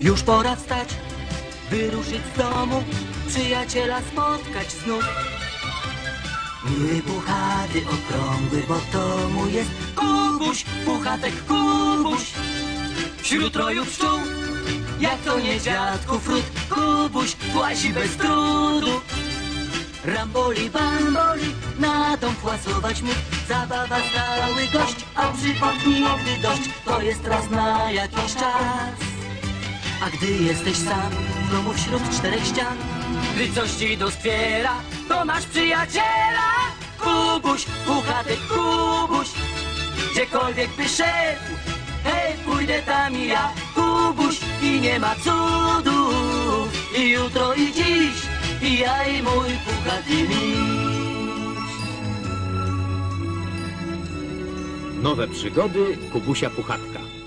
Już pora wstać, wyruszyć z domu, przyjaciela spotkać znów. Miły, puchaty, okrągły, bo to mu jest Kubuś, puchatek Kubuś. Wśród roju pszczół, jak to nie dziadków ród, Kubuś płaci bez trudu. Ramboli, bamboli, na dom płasować mógł Zabawa stały gość, a przypomn nigdy dość To jest raz na jakiś czas A gdy jesteś sam w domu wśród czterech ścian. Gdy coś ci doskwiera, to masz przyjaciela. Kubuś, puchatek Kubuś. Gdziekolwiek by szedł, hej, pójdę tam i ja. Kubuś i nie ma cudu. I jutro i dziś, i ja i mój puchaty miś Nowe przygody Kubusia Puchatka.